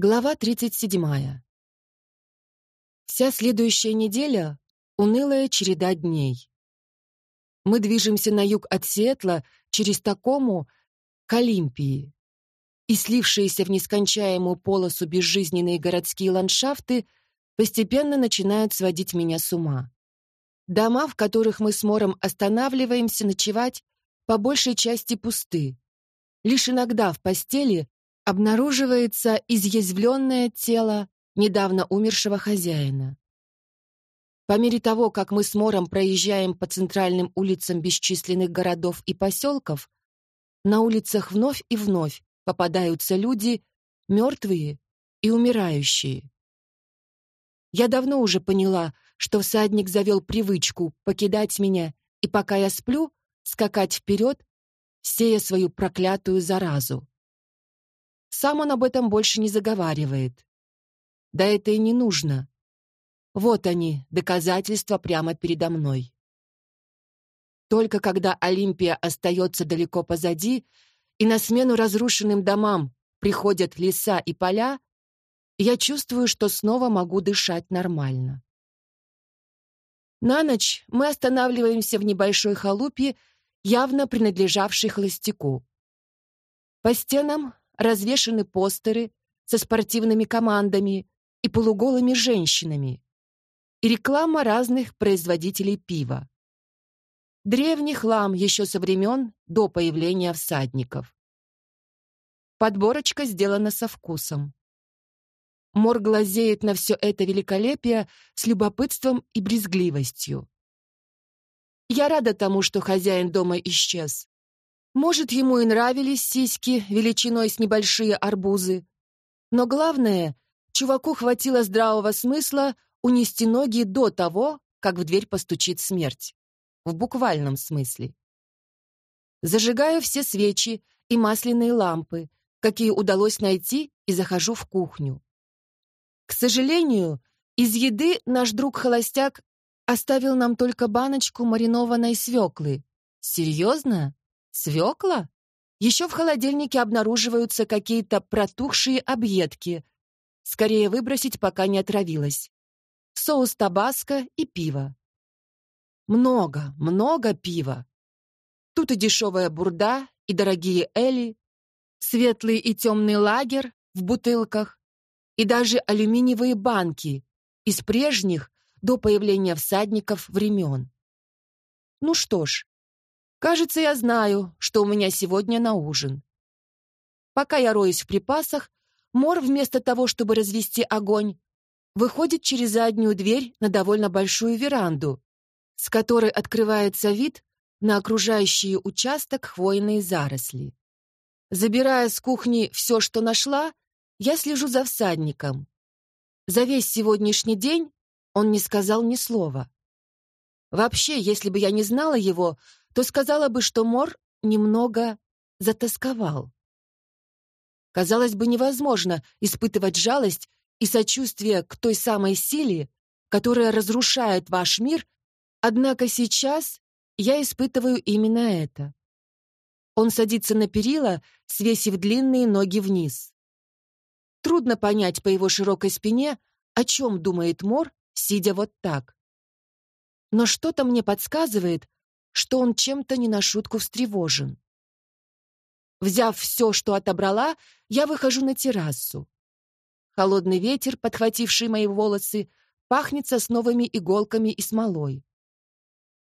Глава 37. Вся следующая неделя — унылая череда дней. Мы движемся на юг от Сиэтла через Такому к Олимпии. И слившиеся в нескончаемую полосу безжизненные городские ландшафты постепенно начинают сводить меня с ума. Дома, в которых мы с Мором останавливаемся ночевать, по большей части пусты. Лишь иногда в постели обнаруживается изъязвленное тело недавно умершего хозяина. По мере того, как мы с Мором проезжаем по центральным улицам бесчисленных городов и поселков, на улицах вновь и вновь попадаются люди, мертвые и умирающие. Я давно уже поняла, что всадник завел привычку покидать меня и, пока я сплю, скакать вперед, сея свою проклятую заразу. Сам он об этом больше не заговаривает. Да это и не нужно. Вот они, доказательства прямо передо мной. Только когда Олимпия остается далеко позади, и на смену разрушенным домам приходят леса и поля, я чувствую, что снова могу дышать нормально. На ночь мы останавливаемся в небольшой халупе, явно принадлежавшей холостяку. По стенам развешаны постеры со спортивными командами и полуголыми женщинами и реклама разных производителей пива. Древний хлам еще со времен до появления всадников. Подборочка сделана со вкусом. Мор глазеет на все это великолепие с любопытством и брезгливостью. Я рада тому, что хозяин дома исчез. Может, ему и нравились сиськи величиной с небольшие арбузы. Но главное, чуваку хватило здравого смысла унести ноги до того, как в дверь постучит смерть. В буквальном смысле. Зажигаю все свечи и масляные лампы, какие удалось найти, и захожу в кухню. К сожалению, из еды наш друг-холостяк оставил нам только баночку маринованной свеклы. Серьезно? Свекла? Еще в холодильнике обнаруживаются какие-то протухшие объедки. Скорее выбросить, пока не отравилась. Соус табаско и пиво. Много, много пива. Тут и дешевая бурда, и дорогие эли, светлый и темный лагер в бутылках, и даже алюминиевые банки из прежних до появления всадников времен. Ну что ж, Кажется, я знаю, что у меня сегодня на ужин. Пока я роюсь в припасах, Мор вместо того, чтобы развести огонь, выходит через заднюю дверь на довольно большую веранду, с которой открывается вид на окружающий участок хвойные заросли. Забирая с кухни все, что нашла, я слежу за всадником. За весь сегодняшний день он не сказал ни слова. Вообще, если бы я не знала его, то сказала бы, что Мор немного затасковал. Казалось бы, невозможно испытывать жалость и сочувствие к той самой силе, которая разрушает ваш мир, однако сейчас я испытываю именно это. Он садится на перила, свесив длинные ноги вниз. Трудно понять по его широкой спине, о чем думает Мор, сидя вот так. Но что-то мне подсказывает, что он чем-то не на шутку встревожен. Взяв все, что отобрала, я выхожу на террасу. Холодный ветер, подхвативший мои волосы, пахнет сосновыми иголками и смолой.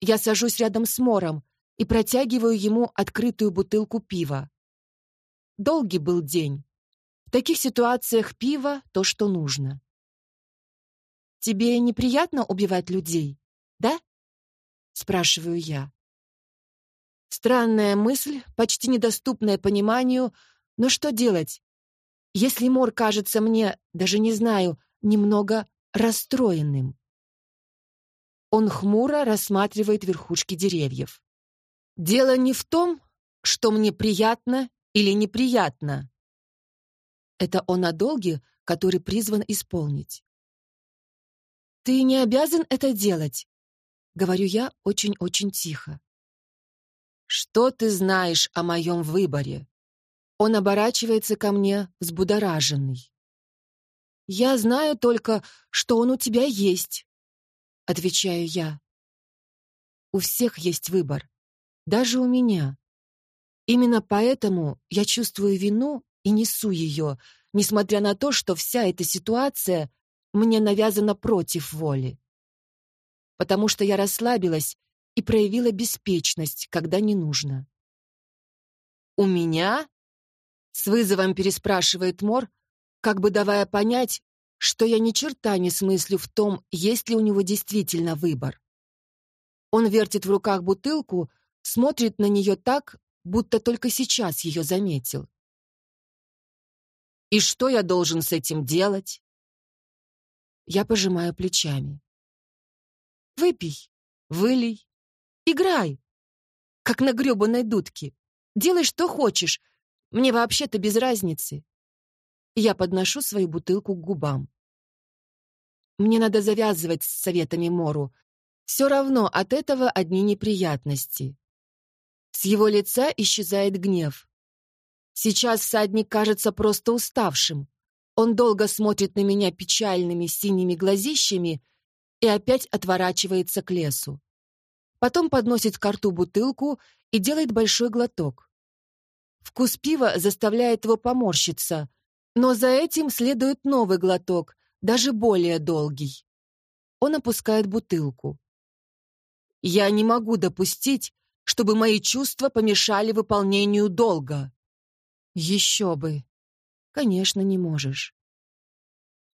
Я сажусь рядом с Мором и протягиваю ему открытую бутылку пива. Долгий был день. В таких ситуациях пиво — то, что нужно. «Тебе неприятно убивать людей, да?» — спрашиваю я. Странная мысль, почти недоступная пониманию, но что делать? Если Мор кажется мне, даже не знаю, немного расстроенным. Он хмуро рассматривает верхушки деревьев. Дело не в том, что мне приятно или неприятно. Это он о долге, который призван исполнить. «Ты не обязан это делать», — говорю я очень-очень тихо. «Что ты знаешь о моем выборе?» Он оборачивается ко мне, взбудораженный. Я знаю только, что он у тебя есть, отвечаю я. У всех есть выбор, даже у меня. Именно поэтому я чувствую вину и несу ее, несмотря на то, что вся эта ситуация мне навязана против воли. Потому что я расслабилась и проявила беспечность, когда не нужно. «У меня?» — с вызовом переспрашивает Мор, как бы давая понять, что я ни черта не смыслю в том, есть ли у него действительно выбор. Он вертит в руках бутылку, смотрит на нее так, будто только сейчас ее заметил. «И что я должен с этим делать?» Я пожимаю плечами. «Выпей, вылей, играй, как на гребаной дудке. Делай, что хочешь, мне вообще-то без разницы». Я подношу свою бутылку к губам. Мне надо завязывать с советами Мору. Все равно от этого одни неприятности. С его лица исчезает гнев. Сейчас всадник кажется просто уставшим. Он долго смотрит на меня печальными синими глазищами и опять отворачивается к лесу. Потом подносит к рту бутылку и делает большой глоток. Вкус пива заставляет его поморщиться, но за этим следует новый глоток, даже более долгий. Он опускает бутылку. «Я не могу допустить, чтобы мои чувства помешали выполнению долга». «Еще бы. Конечно, не можешь».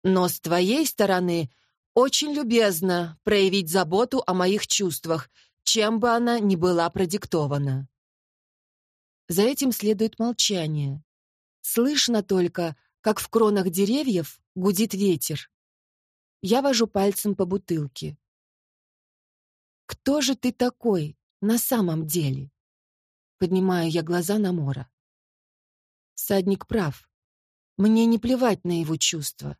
«Но с твоей стороны очень любезно проявить заботу о моих чувствах, чем бы она ни была продиктована». За этим следует молчание. Слышно только, как в кронах деревьев гудит ветер. Я вожу пальцем по бутылке. «Кто же ты такой на самом деле?» Поднимаю я глаза на Мора. Садник прав. Мне не плевать на его чувства.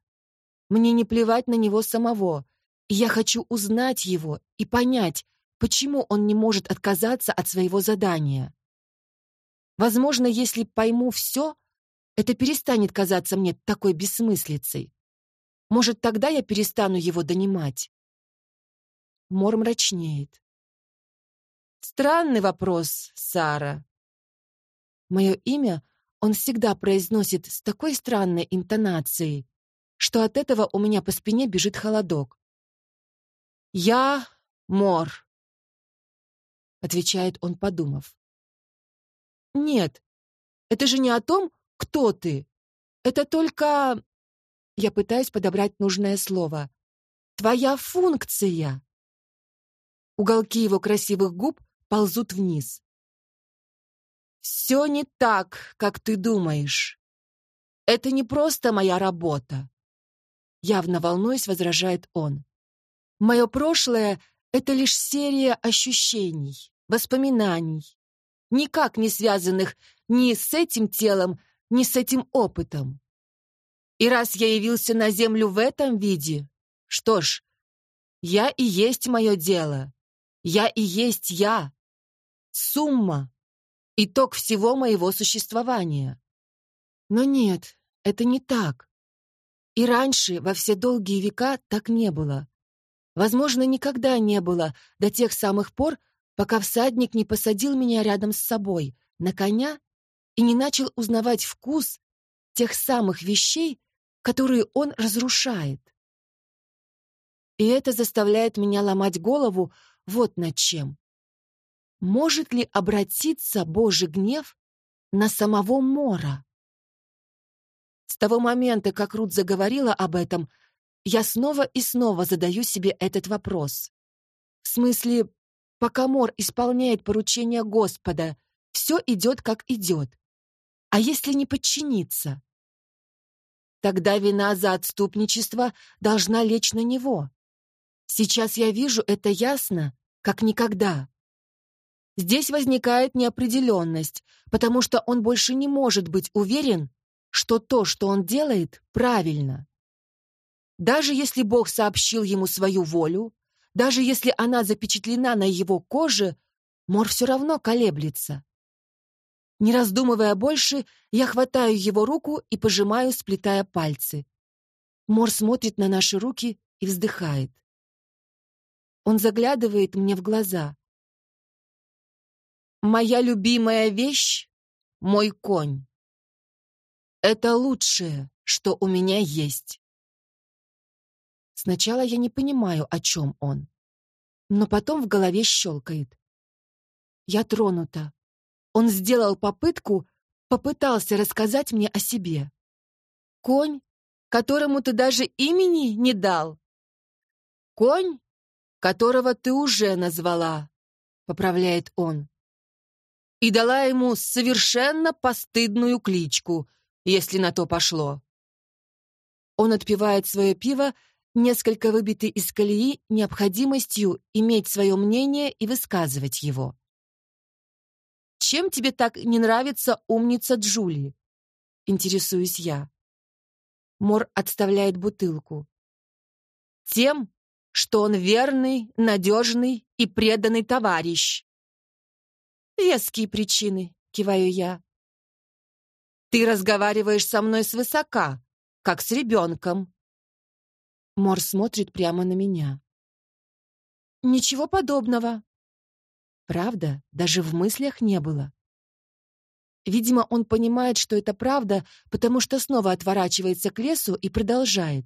Мне не плевать на него самого. Я хочу узнать его и понять, почему он не может отказаться от своего задания. Возможно, если пойму все, это перестанет казаться мне такой бессмыслицей. Может, тогда я перестану его донимать. Мор мрачнеет. Странный вопрос, Сара. Мое имя он всегда произносит с такой странной интонацией, что от этого у меня по спине бежит холодок. «Я Мор», — отвечает он, подумав. «Нет, это же не о том, кто ты. Это только...» Я пытаюсь подобрать нужное слово. «Твоя функция». Уголки его красивых губ ползут вниз. «Все не так, как ты думаешь. Это не просто моя работа». Явно волнуясь, возражает он. «Мое прошлое — это лишь серия ощущений, воспоминаний, никак не связанных ни с этим телом, ни с этим опытом. И раз я явился на землю в этом виде, что ж, я и есть мое дело. Я и есть я. Сумма. Итог всего моего существования. Но нет, это не так. И раньше, во все долгие века, так не было. Возможно, никогда не было до тех самых пор, пока всадник не посадил меня рядом с собой, на коня, и не начал узнавать вкус тех самых вещей, которые он разрушает. И это заставляет меня ломать голову вот над чем. Может ли обратиться Божий гнев на самого Мора? С того момента, как Рут заговорила об этом, я снова и снова задаю себе этот вопрос. В смысле, пока Мор исполняет поручение Господа, все идет как идет. А если не подчиниться? Тогда вина за отступничество должна лечь на него. Сейчас я вижу это ясно, как никогда. Здесь возникает неопределенность, потому что он больше не может быть уверен, что то, что он делает, правильно. Даже если Бог сообщил ему свою волю, даже если она запечатлена на его коже, Мор все равно колеблется. Не раздумывая больше, я хватаю его руку и пожимаю, сплетая пальцы. Мор смотрит на наши руки и вздыхает. Он заглядывает мне в глаза. «Моя любимая вещь — мой конь. Это лучшее, что у меня есть». Сначала я не понимаю, о чем он. Но потом в голове щелкает. Я тронута. Он сделал попытку, попытался рассказать мне о себе. Конь, которому ты даже имени не дал. Конь, которого ты уже назвала, поправляет он. И дала ему совершенно постыдную кличку, если на то пошло. Он отпивает свое пиво, несколько выбитый из колеи необходимостью иметь свое мнение и высказывать его. «Чем тебе так не нравится умница Джули?» — интересуюсь я. Мор отставляет бутылку. «Тем, что он верный, надежный и преданный товарищ». «Веские причины», — киваю я. «Ты разговариваешь со мной свысока, как с ребенком», Мор смотрит прямо на меня. «Ничего подобного». Правда, даже в мыслях не было. Видимо, он понимает, что это правда, потому что снова отворачивается к лесу и продолжает.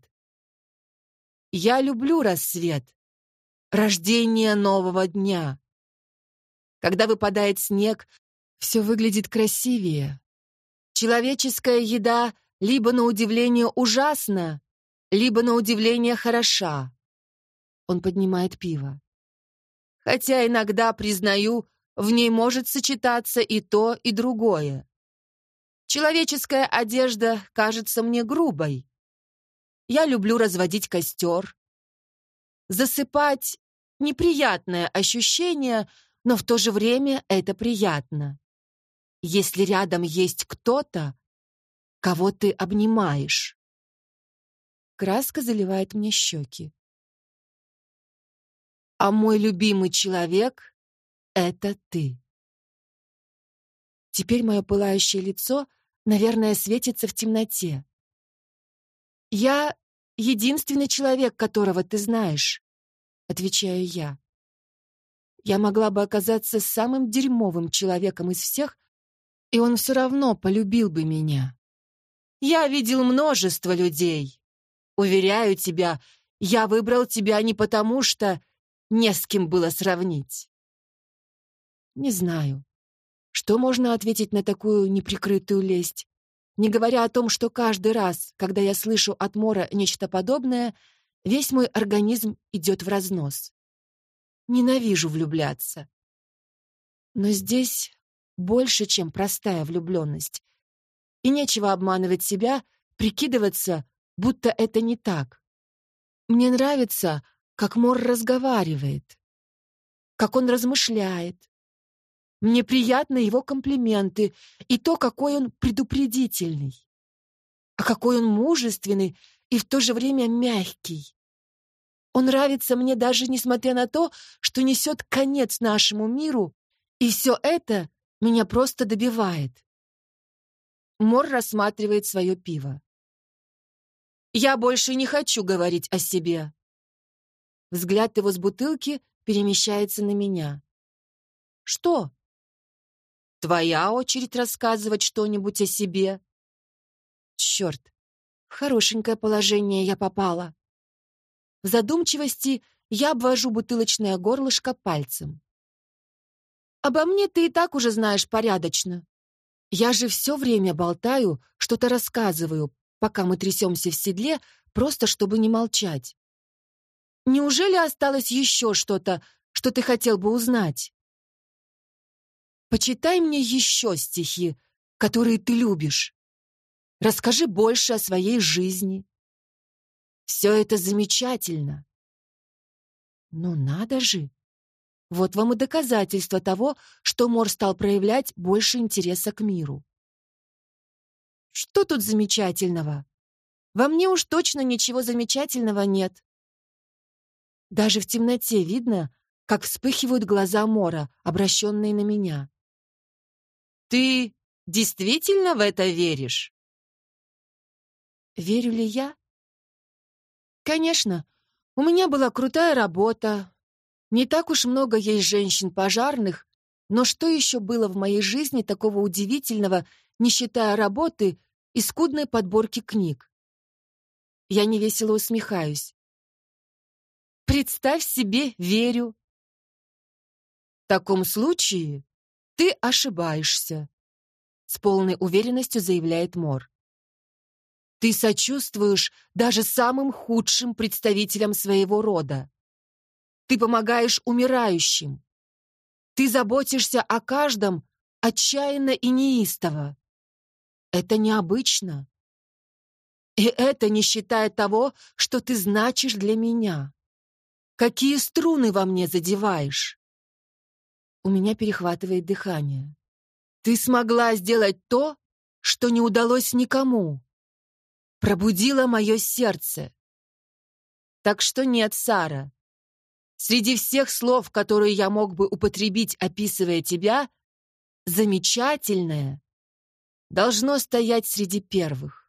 «Я люблю рассвет, рождение нового дня. Когда выпадает снег, все выглядит красивее. Человеческая еда либо на удивление ужасна, либо на удивление хороша. Он поднимает пиво. Хотя иногда, признаю, в ней может сочетаться и то, и другое. Человеческая одежда кажется мне грубой. Я люблю разводить костер. Засыпать — неприятное ощущение, но в то же время это приятно. Если рядом есть кто-то, кого ты обнимаешь. Краска заливает мне щеки. А мой любимый человек — это ты. Теперь мое пылающее лицо, наверное, светится в темноте. «Я единственный человек, которого ты знаешь», — отвечаю я. Я могла бы оказаться самым дерьмовым человеком из всех, и он все равно полюбил бы меня. Я видел множество людей, Уверяю тебя, я выбрал тебя не потому, что не с кем было сравнить. Не знаю, что можно ответить на такую неприкрытую лесть, не говоря о том, что каждый раз, когда я слышу от Мора нечто подобное, весь мой организм идет в разнос. Ненавижу влюбляться. Но здесь больше, чем простая влюбленность. И нечего обманывать себя, прикидываться, будто это не так. Мне нравится, как Мор разговаривает, как он размышляет. Мне приятны его комплименты и то, какой он предупредительный, а какой он мужественный и в то же время мягкий. Он нравится мне даже несмотря на то, что несет конец нашему миру, и все это меня просто добивает. Мор рассматривает свое пиво. Я больше не хочу говорить о себе. Взгляд его с бутылки перемещается на меня. Что? Твоя очередь рассказывать что-нибудь о себе. Черт, в хорошенькое положение я попала. В задумчивости я обвожу бутылочное горлышко пальцем. Обо мне ты и так уже знаешь порядочно. Я же все время болтаю, что-то рассказываю, пока мы трясемся в седле, просто чтобы не молчать. Неужели осталось еще что-то, что ты хотел бы узнать? Почитай мне еще стихи, которые ты любишь. Расскажи больше о своей жизни. Все это замечательно. Ну надо же! Вот вам и доказательство того, что Мор стал проявлять больше интереса к миру. Что тут замечательного? Во мне уж точно ничего замечательного нет. Даже в темноте видно, как вспыхивают глаза Мора, обращенные на меня. «Ты действительно в это веришь?» Верю ли я? Конечно, у меня была крутая работа. Не так уж много есть женщин-пожарных, но что еще было в моей жизни такого удивительного, не считая работы и скудной подборки книг? Я невесело усмехаюсь. Представь себе, верю. В таком случае ты ошибаешься, с полной уверенностью заявляет Мор. Ты сочувствуешь даже самым худшим представителям своего рода. Ты помогаешь умирающим. Ты заботишься о каждом отчаянно и неистово. Это необычно. И это не считая того, что ты значишь для меня. Какие струны во мне задеваешь? У меня перехватывает дыхание. Ты смогла сделать то, что не удалось никому. Пробудила мое сердце. Так что нет, Сара. Среди всех слов, которые я мог бы употребить, описывая тебя, замечательное должно стоять среди первых.